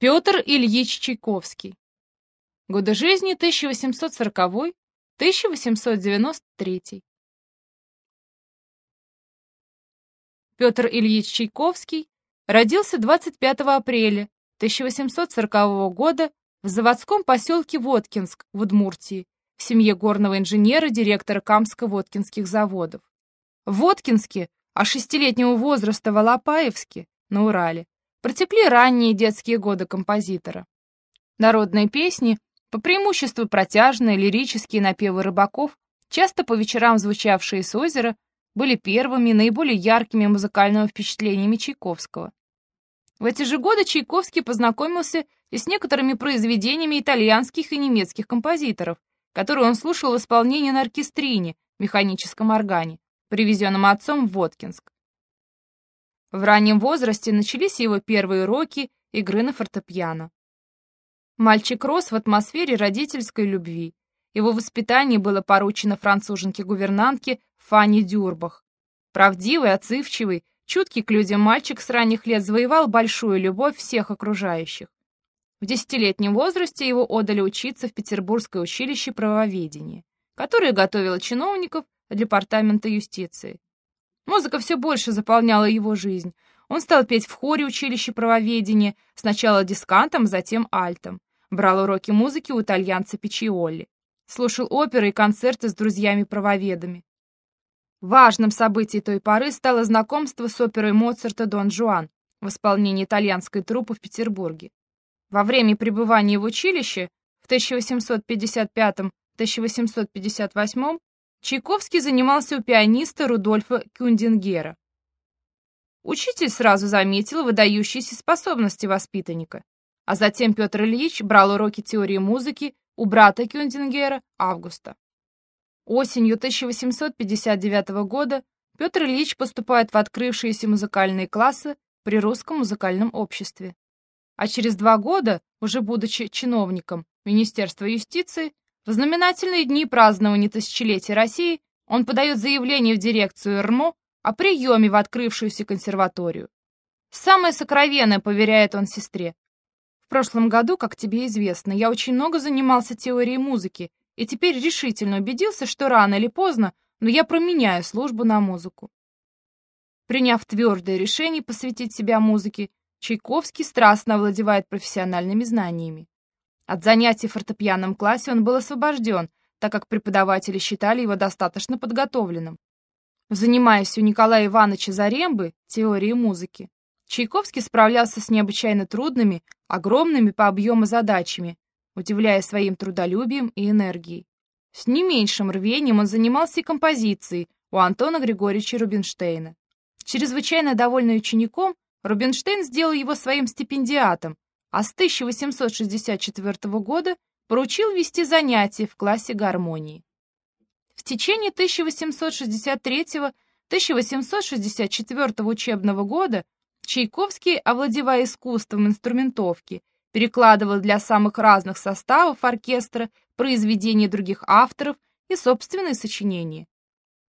Петр Ильич Чайковский. Годы жизни 1840-1893. Петр Ильич Чайковский родился 25 апреля 1840 года в заводском поселке Воткинск в Удмуртии в семье горного инженера, директора Камско-Воткинских заводов. В Воткинске, а шестилетнего возраста в Алапаевске, на Урале, протекли ранние детские годы композитора. Народные песни, по преимуществу протяжные, лирические напевы рыбаков, часто по вечерам звучавшие с озера, были первыми, наиболее яркими музыкальными впечатлениями Чайковского. В эти же годы Чайковский познакомился и с некоторыми произведениями итальянских и немецких композиторов, которые он слушал в исполнении на оркестрине, механическом органе, привезенном отцом в Воткинск. В раннем возрасте начались его первые уроки игры на фортепиано. Мальчик рос в атмосфере родительской любви. Его воспитание было поручено француженке-гувернантке Фанни Дюрбах. Правдивый, отзывчивый, чуткий к людям мальчик с ранних лет завоевал большую любовь всех окружающих. В десятилетнем возрасте его отдали учиться в Петербургское училище правоведения, которое готовило чиновников Департамента юстиции. Музыка все больше заполняла его жизнь. Он стал петь в хоре училища правоведения, сначала дискантом, затем альтом. Брал уроки музыки у итальянца Пичиолли. Слушал оперы и концерты с друзьями-правоведами. Важным событием той поры стало знакомство с оперой Моцарта «Дон Жуан» в исполнении итальянской труппы в Петербурге. Во время пребывания в училище в 1855-1858 Чайковский занимался у пианиста Рудольфа Кюндингера. Учитель сразу заметил выдающиеся способности воспитанника, а затем Петр Ильич брал уроки теории музыки у брата Кюндингера Августа. Осенью 1859 года Петр Ильич поступает в открывшиеся музыкальные классы при Русском музыкальном обществе. А через два года, уже будучи чиновником Министерства юстиции, в знаменательные дни празднования тысячелетия России он подает заявление в дирекцию РМО о приеме в открывшуюся консерваторию. Самое сокровенное поверяет он сестре. В прошлом году, как тебе известно, я очень много занимался теорией музыки и теперь решительно убедился, что рано или поздно, но я променяю службу на музыку. Приняв твердое решение посвятить себя музыке, Чайковский страстно овладевает профессиональными знаниями. От занятий в фортепианном классе он был освобожден, так как преподаватели считали его достаточно подготовленным. Занимаясь у Николая Ивановича Зарембы теорией музыки, Чайковский справлялся с необычайно трудными, огромными по объему задачами, удивляя своим трудолюбием и энергией. С не меньшим рвением он занимался и композицией у Антона Григорьевича Рубинштейна. Чрезвычайно довольный учеником, Рубинштейн сделал его своим стипендиатом, а с 1864 года поручил вести занятия в классе гармонии. В течение 1863-1864 учебного года Чайковский, овладевая искусством инструментовки, перекладывал для самых разных составов оркестра произведения других авторов и собственные сочинения.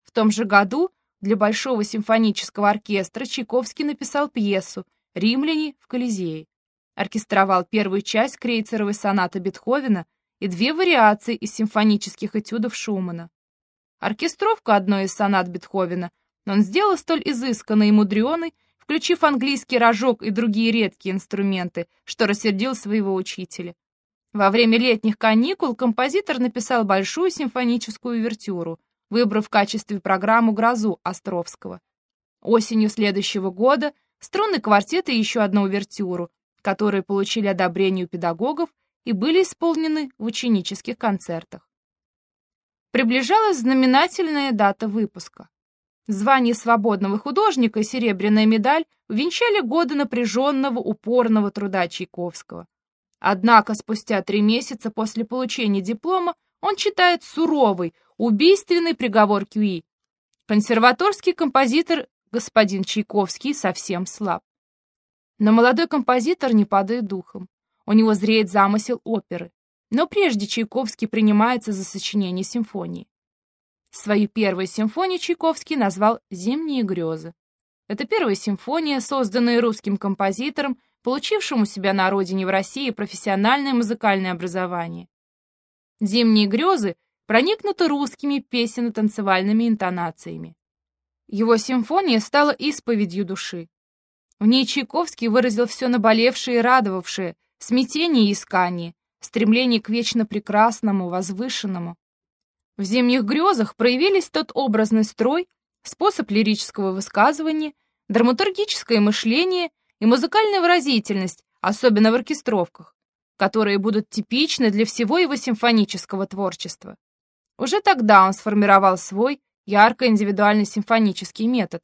В том же году для Большого симфонического оркестра Чайковский написал пьесу «Римляне в Колизее» оркестровал первую часть крейцеровой сонаты Бетховена и две вариации из симфонических этюдов Шумана. Оркестровку одной из сонат Бетховена он сделал столь изысканной и мудреной, включив английский рожок и другие редкие инструменты, что рассердил своего учителя. Во время летних каникул композитор написал большую симфоническую увертюру, выбрав в качестве программу «Грозу» Островского. Осенью следующего года струнный квартет и еще одну увертюру, которые получили одобрение у педагогов и были исполнены в ученических концертах. Приближалась знаменательная дата выпуска. Звание свободного художника и серебряная медаль увенчали годы напряженного, упорного труда Чайковского. Однако спустя три месяца после получения диплома он читает суровый, убийственный приговор Кюи. Консерваторский композитор господин Чайковский совсем слаб. Но молодой композитор не падает духом. У него зреет замысел оперы. Но прежде Чайковский принимается за сочинение симфонии. Свою первую симфонию Чайковский назвал «Зимние грезы». Это первая симфония, созданная русским композитором получившим у себя на родине в России профессиональное музыкальное образование. «Зимние грезы» проникнуты русскими песенно-танцевальными интонациями. Его симфония стала исповедью души. В ней Чайковский выразил все наболевшее и радовавшее, смятение и искание, стремление к вечно прекрасному, возвышенному. В «Зимних грезах» проявились тот образный строй, способ лирического высказывания, драматургическое мышление и музыкальная выразительность, особенно в оркестровках, которые будут типичны для всего его симфонического творчества. Уже тогда он сформировал свой ярко-индивидуальный симфонический метод.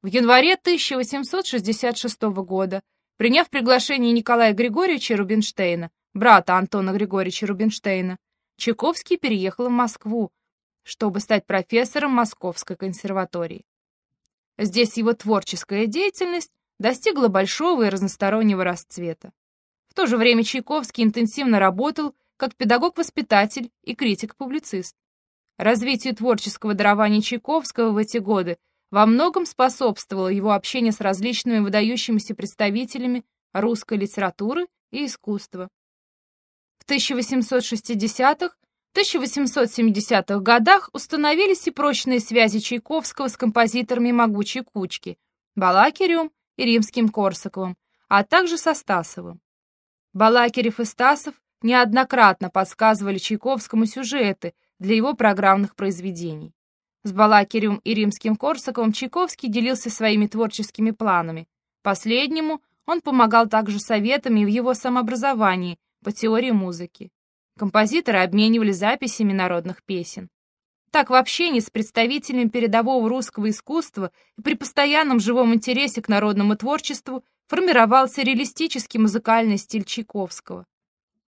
В январе 1866 года, приняв приглашение Николая Григорьевича Рубинштейна, брата Антона Григорьевича Рубинштейна, Чайковский переехал в Москву, чтобы стать профессором Московской консерватории. Здесь его творческая деятельность достигла большого и разностороннего расцвета. В то же время Чайковский интенсивно работал как педагог-воспитатель и критик-публицист. Развитию творческого дарования Чайковского в эти годы во многом способствовало его общение с различными выдающимися представителями русской литературы и искусства. В 1860-х 1870-х годах установились и прочные связи Чайковского с композиторами могучей кучки Балакиревым и Римским Корсаковым, а также со Стасовым. Балакирев и Стасов неоднократно подсказывали Чайковскому сюжеты для его программных произведений. С Балакиревым и Римским Корсаковым Чайковский делился своими творческими планами. Последнему он помогал также советами в его самообразовании по теории музыки. Композиторы обменивали записями народных песен. Так в общении с представителями передового русского искусства и при постоянном живом интересе к народному творчеству формировался реалистический музыкальный стиль Чайковского.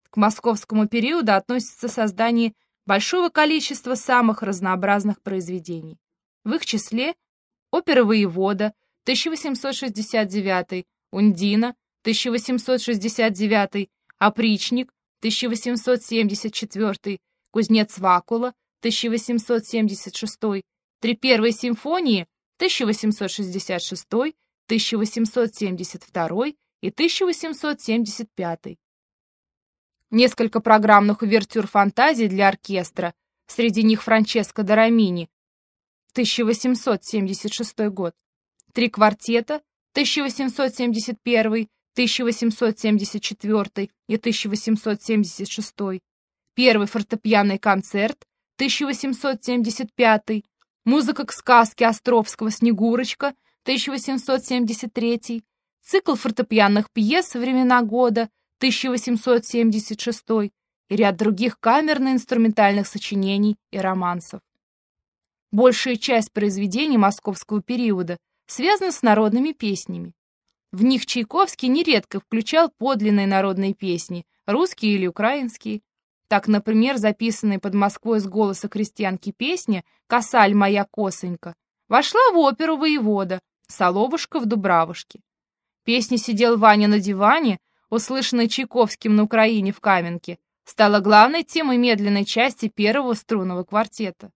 К московскому периоду относится создание большого количества самых разнообразных произведений. В их числе опера «Воевода» 1869, «Ундина» 1869, «Опричник» 1874, «Кузнец Вакула» 1876, «Три первые симфонии» 1866, 1872 и 1875. Несколько программных увертюр фантазий для оркестра, среди них Франческо Дорамини, 1876 год, три квартета, 1871, 1874 и 1876, первый фортепианный концерт, 1875, музыка к сказке Островского «Снегурочка», 1873, цикл фортепианных пьес «Времена года», 1876 и ряд других камерно-инструментальных сочинений и романсов. Большая часть произведений московского периода связана с народными песнями. В них Чайковский нередко включал подлинные народные песни, русские или украинские. Так, например, записанная под Москвой с голоса крестьянки песня «Косаль моя косонька» вошла в оперу «Воевода» «Соловушка в Дубравушке». Песня «Сидел Ваня на диване» услышанной Чайковским на Украине в Каменке, стала главной темой медленной части первого струнного квартета.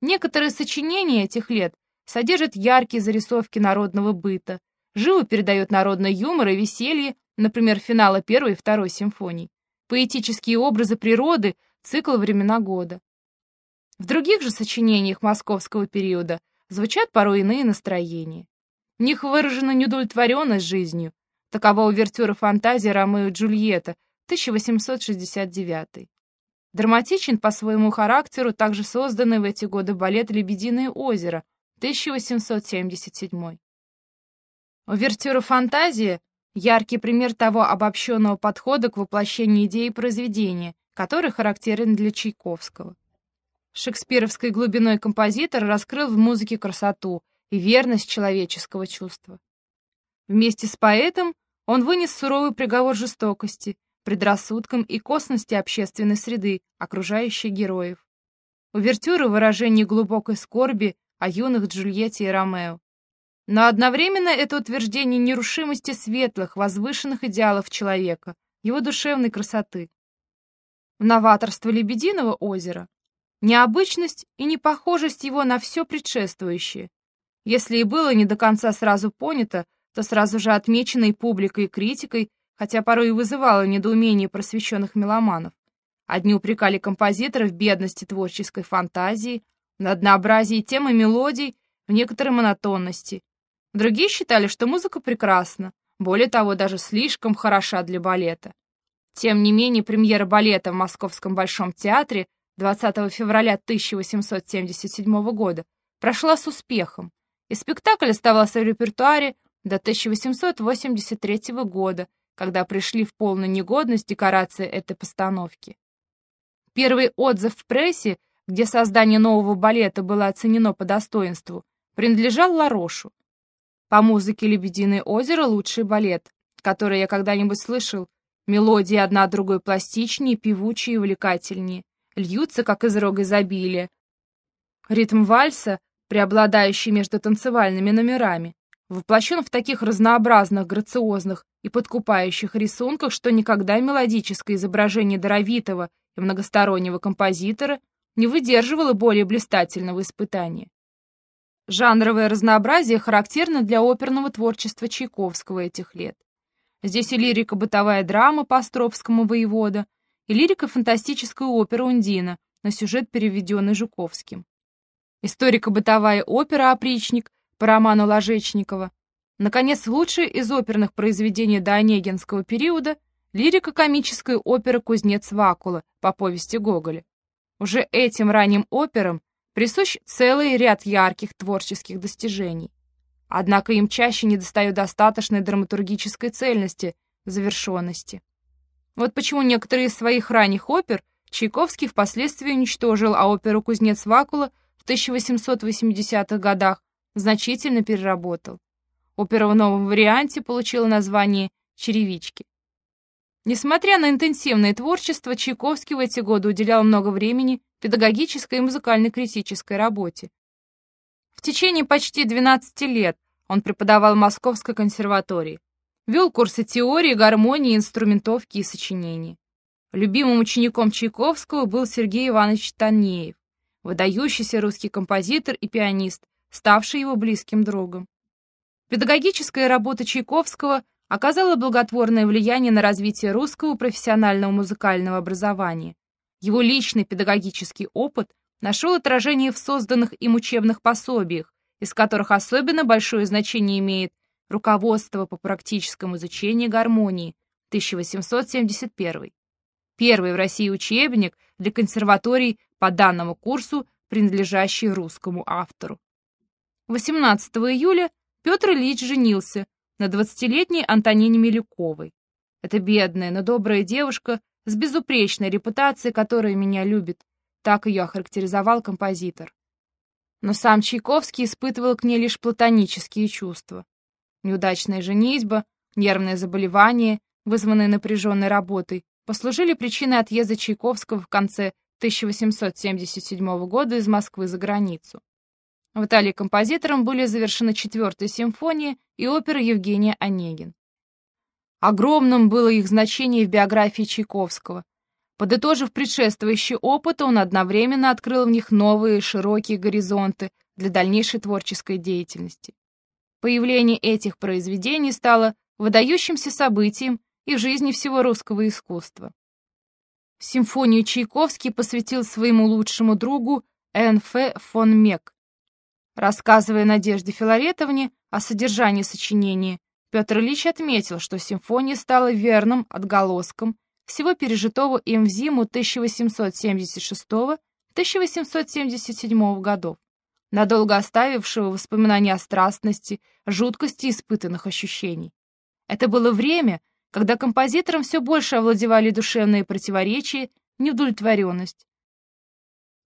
Некоторые сочинения этих лет содержат яркие зарисовки народного быта, живо передают народный юмор и веселье, например, финала первой и второй симфоний, поэтические образы природы, цикл времена года. В других же сочинениях московского периода звучат порой иные настроения. В них выражена неудовлетворенность жизнью, Такова увертюра фантазии Ромео и Джульетта, 1869. Драматичен по своему характеру также созданный в эти годы балет «Лебединое озеро», 1877. Увертюра фантазии — яркий пример того обобщенного подхода к воплощению идеи произведения, который характерен для Чайковского. Шекспировской глубиной композитор раскрыл в музыке красоту и верность человеческого чувства. Вместе с поэтом он вынес суровый приговор жестокости, предрассудкам и косности общественной среды, окружающей героев. Увертюры выражение глубокой скорби о юных Джульетте и Ромео. Но одновременно это утверждение нерушимости светлых, возвышенных идеалов человека, его душевной красоты. Новаторство Лебединого озера необычность и непохожесть его на все предшествующее. Если и было не до конца сразу понято, то сразу же отмечено и публикой, и критикой, хотя порой и вызывало недоумение просвещенных меломанов. Одни упрекали композитора в бедности творческой фантазии, на однообразии темы мелодий, в некоторой монотонности. Другие считали, что музыка прекрасна, более того, даже слишком хороша для балета. Тем не менее, премьера балета в Московском Большом театре 20 февраля 1877 года прошла с успехом, и спектакль оставался в репертуаре до 1883 года, когда пришли в полную негодность декорации этой постановки. Первый отзыв в прессе, где создание нового балета было оценено по достоинству, принадлежал Ларошу. По музыке «Лебединое озеро» — лучший балет, который я когда-нибудь слышал. Мелодии одна другой пластичнее, певучие и увлекательнее, льются, как из рога изобилия. Ритм вальса, преобладающий между танцевальными номерами, воплощен в таких разнообразных, грациозных и подкупающих рисунках, что никогда мелодическое изображение даровитого и многостороннего композитора не выдерживало более блистательного испытания. Жанровое разнообразие характерно для оперного творчества Чайковского этих лет. Здесь и лирико-бытовая драма по Островскому воевода, и лирико-фантастическая опера «Ундина», на сюжет, переведенный Жуковским. Историко-бытовая опера «Опричник» по роману Ложечникова. Наконец, лучшая из оперных произведений до периода лирико-комическая опера «Кузнец Вакула» по повести Гоголя. Уже этим ранним операм присущ целый ряд ярких творческих достижений. Однако им чаще недостает достаточной драматургической цельности, завершенности. Вот почему некоторые из своих ранних опер Чайковский впоследствии уничтожил, а оперу «Кузнец Вакула» в 1880-х годах значительно переработал. Опера в новом варианте получила название «Черевички». Несмотря на интенсивное творчество, Чайковский в эти годы уделял много времени педагогической и музыкально-критической работе. В течение почти 12 лет он преподавал в Московской консерватории, вел курсы теории, гармонии, инструментовки и сочинений. Любимым учеником Чайковского был Сергей Иванович Танеев, выдающийся русский композитор и пианист, ставший его близким другом. Педагогическая работа Чайковского оказала благотворное влияние на развитие русского профессионального музыкального образования. Его личный педагогический опыт нашел отражение в созданных им учебных пособиях, из которых особенно большое значение имеет «Руководство по практическому изучению гармонии» 1871. Первый в России учебник для консерваторий по данному курсу, принадлежащий русскому автору. 18 июля Петр Ильич женился на 20-летней Антонине Милюковой. Эта бедная, но добрая девушка с безупречной репутацией, которая меня любит. Так ее охарактеризовал композитор. Но сам Чайковский испытывал к ней лишь платонические чувства. Неудачная женитьба, нервное заболевание, вызванное напряженной работой, послужили причиной отъезда Чайковского в конце 1877 года из Москвы за границу. В Италии композитором были завершены четвертая симфония и опера Евгения Онегин. Огромным было их значение в биографии Чайковского. Подытожив предшествующий опыт, он одновременно открыл в них новые широкие горизонты для дальнейшей творческой деятельности. Появление этих произведений стало выдающимся событием и в жизни всего русского искусства. Симфонию Чайковский посвятил своему лучшему другу Н.Ф. фон Мек. Рассказывая Надежде Филаретовне о содержании сочинения, Петр Ильич отметил, что симфония стала верным отголоском всего пережитого им в зиму 1876-1877 годов, надолго оставившего воспоминания о страстности, жуткости испытанных ощущений. Это было время, когда композиторам все больше овладевали душевные противоречия, неудовлетворенность.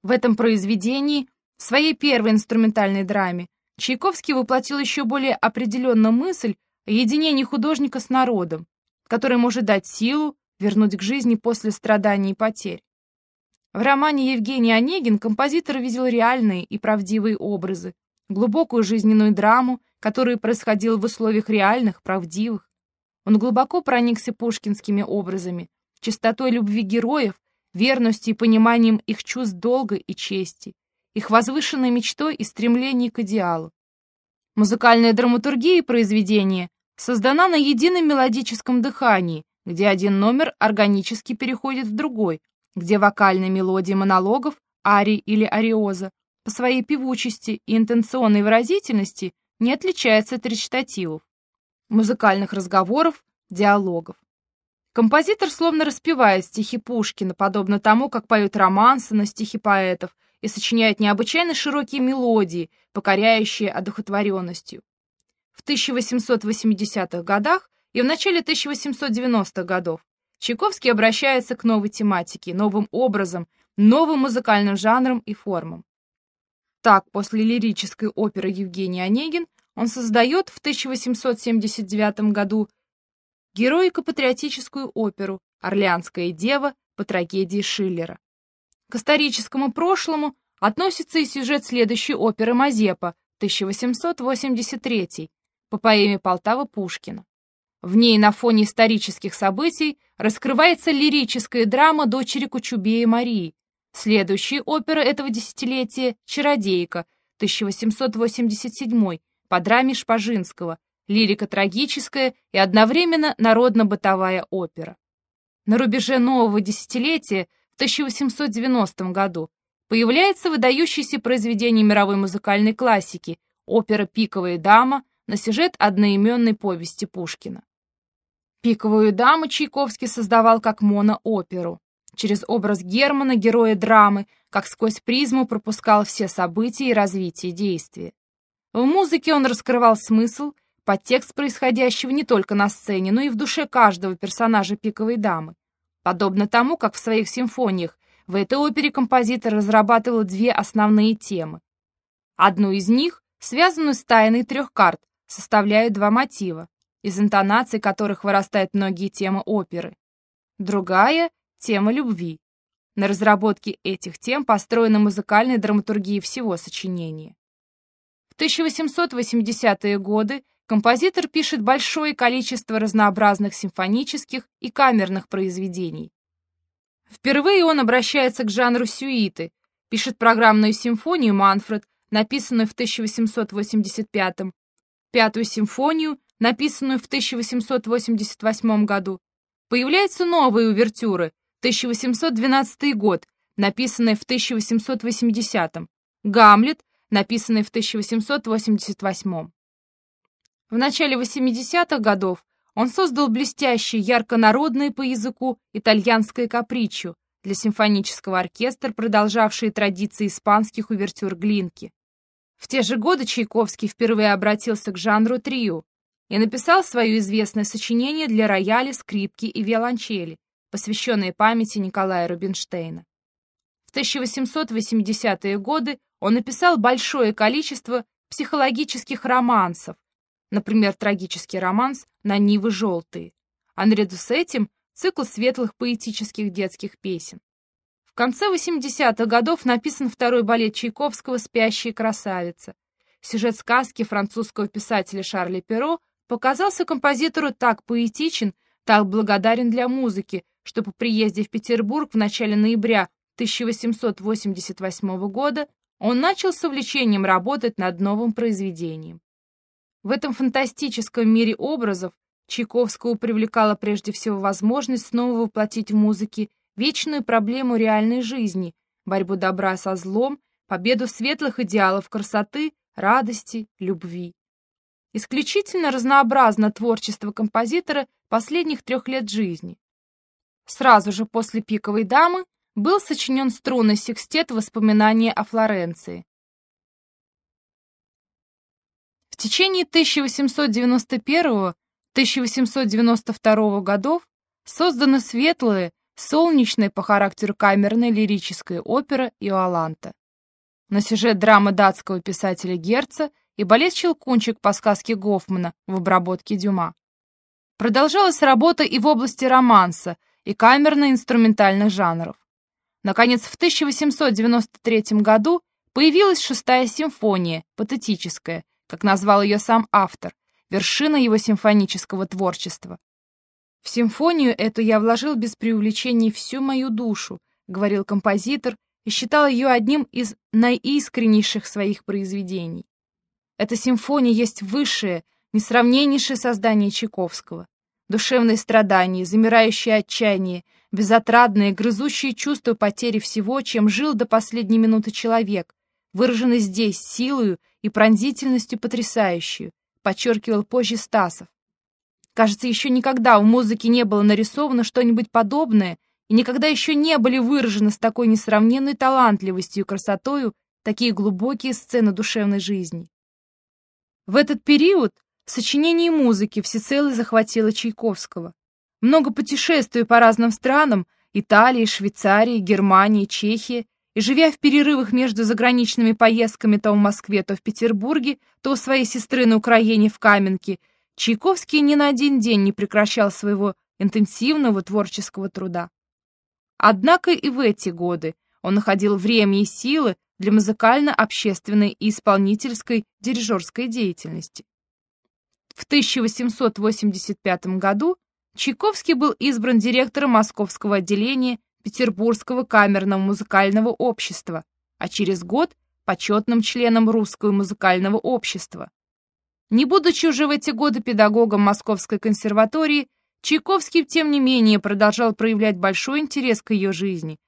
В этом произведении, в своей первой инструментальной драме, Чайковский воплотил еще более определенную мысль единение художника с народом, который может дать силу, вернуть к жизни после страданий и потерь. В романе Евгений Онегин композитор видел реальные и правдивые образы, глубокую жизненную драму, которая происходила в условиях реальных, правдивых. Он глубоко проникся пушкинскими образами, чистотой любви героев, верностью и пониманием их чувств долга и чести, их возвышенной мечтой и стремлений к идеалу. Музыкальная драматургия произведения создана на едином мелодическом дыхании, где один номер органически переходит в другой, где вокальные мелодии монологов, арий или ариоза по своей певучести и интенционной выразительности не отличается от речитативов, музыкальных разговоров, диалогов. Композитор словно распевает стихи Пушкина, подобно тому, как поют романсы на стихи поэтов и сочиняет необычайно широкие мелодии, покоряющие одухотворенностью. В 1880-х годах и в начале 1890-х годов Чайковский обращается к новой тематике, новым образом, новым музыкальным жанрам и формам. Так, после лирической оперы Евгений Онегин он создает в 1879 году героико-патриотическую оперу «Орлеанская дева» по трагедии Шиллера. К историческому прошлому относится и сюжет следующей оперы «Мазепа» 1883 по поэме Полтава Пушкина. В ней на фоне исторических событий раскрывается лирическая драма дочери Кучубея Марии. Следующая опера этого десятилетия «Чародейка» 1887 по драме Шпажинского, лирика трагическая и одновременно народно-бытовая опера. На рубеже нового десятилетия, в 1890 году, появляется выдающееся произведение мировой музыкальной классики опера «Пиковая дама» на сюжет одноименной повести Пушкина. «Пиковую даму» Чайковский создавал как монооперу. Через образ Германа, героя драмы, как сквозь призму пропускал все события и развитие действия. В музыке он раскрывал смысл, подтекст происходящего не только на сцене, но и в душе каждого персонажа «Пиковой дамы». Подобно тому, как в своих симфониях в этой опере композитор разрабатывал две основные темы. Одну из них, связанную с тайной трех карт, составляют два мотива, из интонаций которых вырастают многие темы оперы. Другая — тема любви. На разработке этих тем построена музыкальная драматургия всего сочинения. В 1880-е годы композитор пишет большое количество разнообразных симфонических и камерных произведений. Впервые он обращается к жанру сюиты, пишет программную симфонию «Манфред», написанную в 1885 пятую симфонию, написанную в 1888 году. Появляются новые увертюры, 1812 год, написанные в 1880 Гамлет, написанный в 1888 в начале 80-х годов он создал блестящее, ярко-народное по языку итальянское капричо для симфонического оркестра, продолжавшие традиции испанских увертюр Глинки. В те же годы Чайковский впервые обратился к жанру трио и написал свое известное сочинение для рояля, скрипки и виолончели, посвященное памяти Николая Рубинштейна. В 1880-е годы он написал большое количество психологических романсов, например, трагический романс «На нивы желтые», а наряду с этим цикл светлых поэтических детских песен. В конце 80-х годов написан второй балет Чайковского «Спящая красавица». Сюжет сказки французского писателя Шарля Перро показался композитору так поэтичен, так благодарен для музыки, что по приезде в Петербург в начале ноября 1888 года он начал с увлечением работать над новым произведением. В этом фантастическом мире образов Чайковского привлекала прежде всего возможность снова воплотить в музыке вечную проблему реальной жизни, борьбу добра со злом, победу светлых идеалов красоты, радости, любви. Исключительно разнообразно творчество композитора последних трех лет жизни. Сразу же после «Пиковой дамы» был сочинен струнный секстет «Воспоминания о Флоренции». Течение 1891-1892 годов созданы светлые, солнечные по характеру камерная лирическая опера «Иоланта». На сюжет драмы датского писателя Герца и балет «Щелкунчик» по сказке Гофмана в обработке Дюма. Продолжалась работа и в области романса, и камерно-инструментальных жанров. Наконец, в 1893 году появилась шестая симфония, патетическая, как назвал ее сам автор, вершина его симфонического творчества. «В симфонию эту я вложил без преувеличений всю мою душу», — говорил композитор и считал ее одним из наискреннейших своих произведений. Эта симфония есть высшее, несравненнейшее создание Чайковского. Душевные страдания, замирающее отчаяние, безотрадное, грызущее чувство потери всего, чем жил до последней минуты человек, выражены здесь силою и пронзительностью потрясающую, подчеркивал позже Стасов. Кажется, еще никогда в музыке не было нарисовано что-нибудь подобное, и никогда еще не были выражены с такой несравненной талантливостью и красотою такие глубокие сцены душевной жизни. В этот период сочинение музыки всецело захватило Чайковского. Много путешествий по разным странам – Италии, Швейцарии, Германии, Чехии, и живя в перерывах между заграничными поездками то в Москве, то в Петербурге, то у своей сестры на Украине в Каменке, Чайковский ни на один день не прекращал своего интенсивного творческого труда. Однако и в эти годы он находил время и силы для музыкально-общественной и исполнительской дирижерской деятельности. В 1885 году Чайковский был избран директором московского отделения Петербургского камерного музыкального общества, а через год почетным членом Русского музыкального общества. Не будучи уже в эти годы педагогом Московской консерватории, Чайковский, тем не менее, продолжал проявлять большой интерес к ее жизни.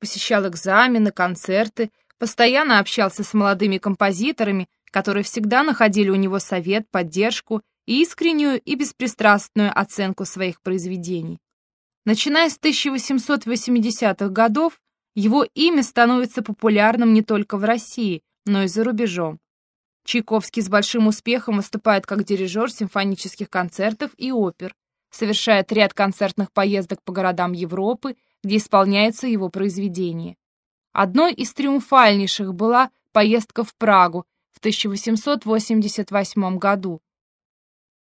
Посещал экзамены, концерты, постоянно общался с молодыми композиторами, которые всегда находили у него совет, поддержку и искреннюю и беспристрастную оценку своих произведений. Начиная с 1880-х годов, его имя становится популярным не только в России, но и за рубежом. Чайковский с большим успехом выступает как дирижер симфонических концертов и опер, совершает ряд концертных поездок по городам Европы, где исполняются его произведения. Одной из триумфальнейших была поездка в Прагу в 1888 году.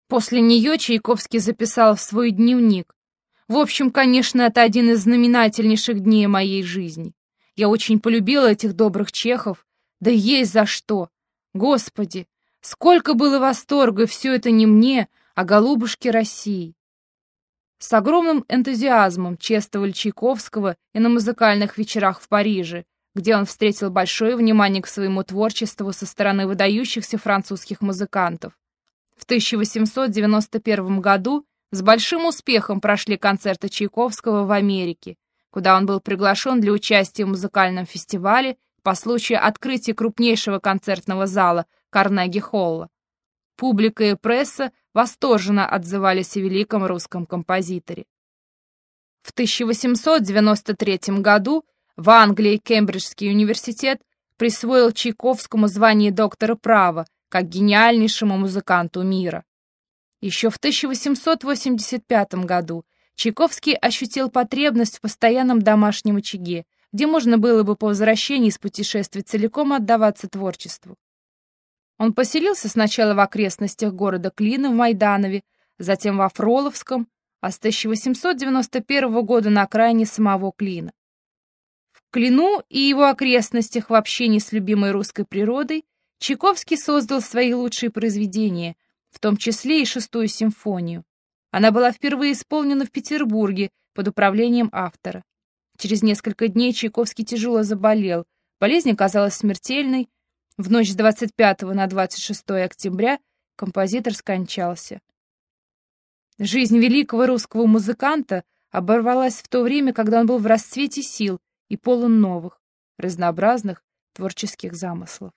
После нее Чайковский записал в свой дневник в общем, конечно, это один из знаменательнейших дней моей жизни. Я очень полюбила этих добрых чехов, да есть за что. Господи, сколько было восторга, все это не мне, а голубушке России. С огромным энтузиазмом чествовали Чайковского и на музыкальных вечерах в Париже, где он встретил большое внимание к своему творчеству со стороны выдающихся французских музыкантов. В 1891 году с большим успехом прошли концерты Чайковского в Америке, куда он был приглашен для участия в музыкальном фестивале по случаю открытия крупнейшего концертного зала Карнеги-Холла. Публика и пресса восторженно отзывались о великом русском композиторе. В 1893 году в Англии Кембриджский университет присвоил Чайковскому звание доктора права как гениальнейшему музыканту мира. Еще в 1885 году Чайковский ощутил потребность в постоянном домашнем очаге, где можно было бы по возвращении из путешествий целиком отдаваться творчеству. Он поселился сначала в окрестностях города Клина в Майданове, затем во Фроловском, а с 1891 года на окраине самого Клина. В Клину и его окрестностях в общении с любимой русской природой Чайковский создал свои лучшие произведения, в том числе и шестую симфонию. Она была впервые исполнена в Петербурге под управлением автора. Через несколько дней Чайковский тяжело заболел. Болезнь оказалась смертельной. В ночь с 25 на 26 октября композитор скончался. Жизнь великого русского музыканта оборвалась в то время, когда он был в расцвете сил и полон новых, разнообразных творческих замыслов.